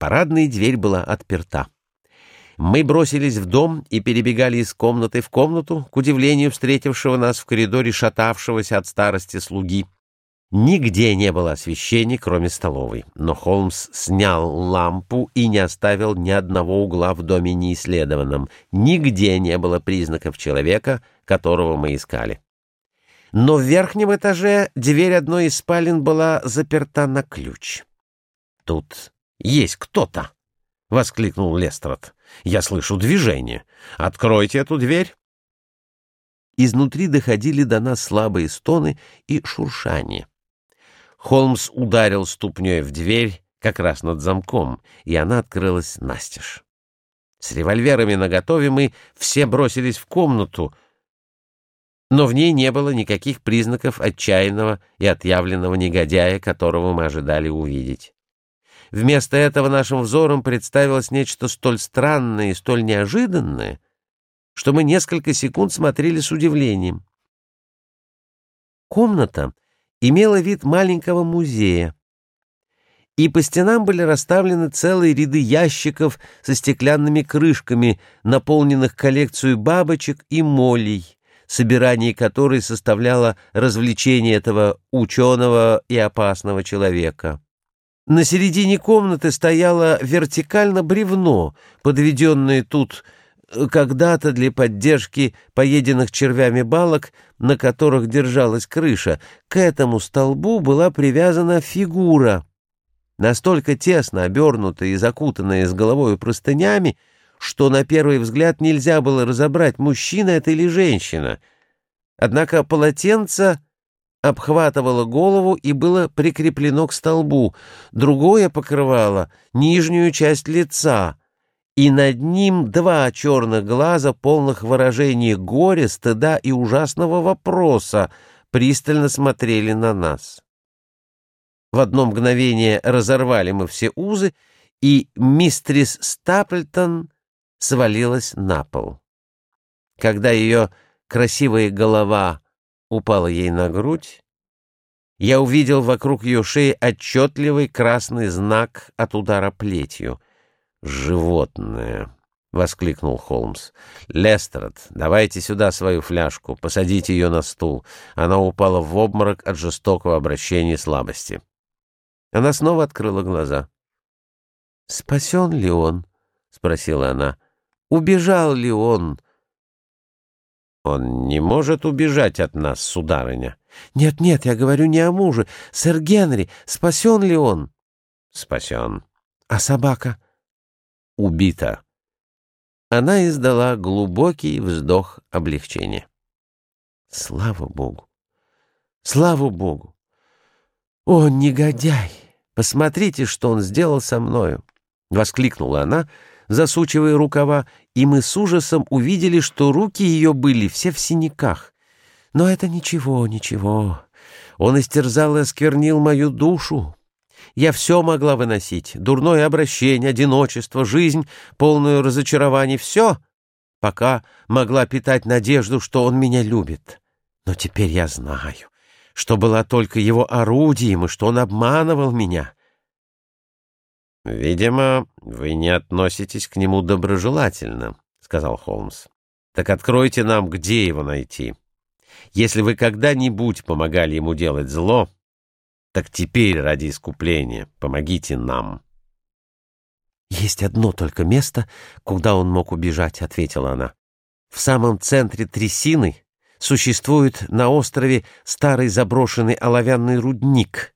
Парадная дверь была отперта. Мы бросились в дом и перебегали из комнаты в комнату, к удивлению встретившего нас в коридоре шатавшегося от старости слуги. Нигде не было освещения, кроме столовой, но Холмс снял лампу и не оставил ни одного угла в доме неисследованном. Нигде не было признаков человека, которого мы искали. Но в верхнем этаже дверь одной из спален была заперта на ключ. «Тут есть кто-то!» — воскликнул Лестрад. «Я слышу движение. Откройте эту дверь!» Изнутри доходили до нас слабые стоны и шуршание. Холмс ударил ступней в дверь как раз над замком, и она открылась настежь. С револьверами наготове мы все бросились в комнату, но в ней не было никаких признаков отчаянного и отъявленного негодяя, которого мы ожидали увидеть. Вместо этого нашим взором представилось нечто столь странное и столь неожиданное, что мы несколько секунд смотрели с удивлением. Комната имела вид маленького музея, и по стенам были расставлены целые ряды ящиков со стеклянными крышками, наполненных коллекцией бабочек и молей, собирание которой составляло развлечение этого ученого и опасного человека. На середине комнаты стояло вертикально бревно, подведенное тут э, когда-то для поддержки поеденных червями балок, на которых держалась крыша. К этому столбу была привязана фигура, настолько тесно обернутая и закутанная с головой простынями, что на первый взгляд нельзя было разобрать, мужчина это или женщина. Однако полотенце обхватывало голову и было прикреплено к столбу, другое покрывало нижнюю часть лица, и над ним два черных глаза, полных выражений горя, стыда и ужасного вопроса, пристально смотрели на нас. В одно мгновение разорвали мы все узы, и мистрис Стаплтон свалилась на пол. Когда ее красивая голова упала ей на грудь, я увидел вокруг ее шеи отчетливый красный знак от удара плетью. «Животное!» — воскликнул Холмс. «Лестрад, давайте сюда свою фляжку, посадите ее на стул». Она упала в обморок от жестокого обращения слабости. Она снова открыла глаза. «Спасен ли он?» — спросила она. «Убежал ли он?» Он не может убежать от нас, сударыня. Нет, нет, я говорю не о муже. Сэр Генри, спасен ли он? Спасен. А собака? Убита. Она издала глубокий вздох облегчения. Слава Богу! Слава Богу! О, негодяй! Посмотрите, что он сделал со мною! Воскликнула она, засучивая рукава, и мы с ужасом увидели, что руки ее были все в синяках. Но это ничего, ничего. Он истерзал и осквернил мою душу. Я все могла выносить — дурное обращение, одиночество, жизнь, полную разочарований — все, пока могла питать надежду, что он меня любит. Но теперь я знаю, что была только его орудием и что он обманывал меня. «Видимо, вы не относитесь к нему доброжелательно», — сказал Холмс. «Так откройте нам, где его найти. Если вы когда-нибудь помогали ему делать зло, так теперь ради искупления помогите нам». «Есть одно только место, куда он мог убежать», — ответила она. «В самом центре трясины существует на острове старый заброшенный оловянный рудник»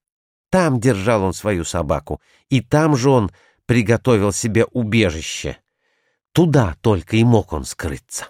Там держал он свою собаку, и там же он приготовил себе убежище. Туда только и мог он скрыться.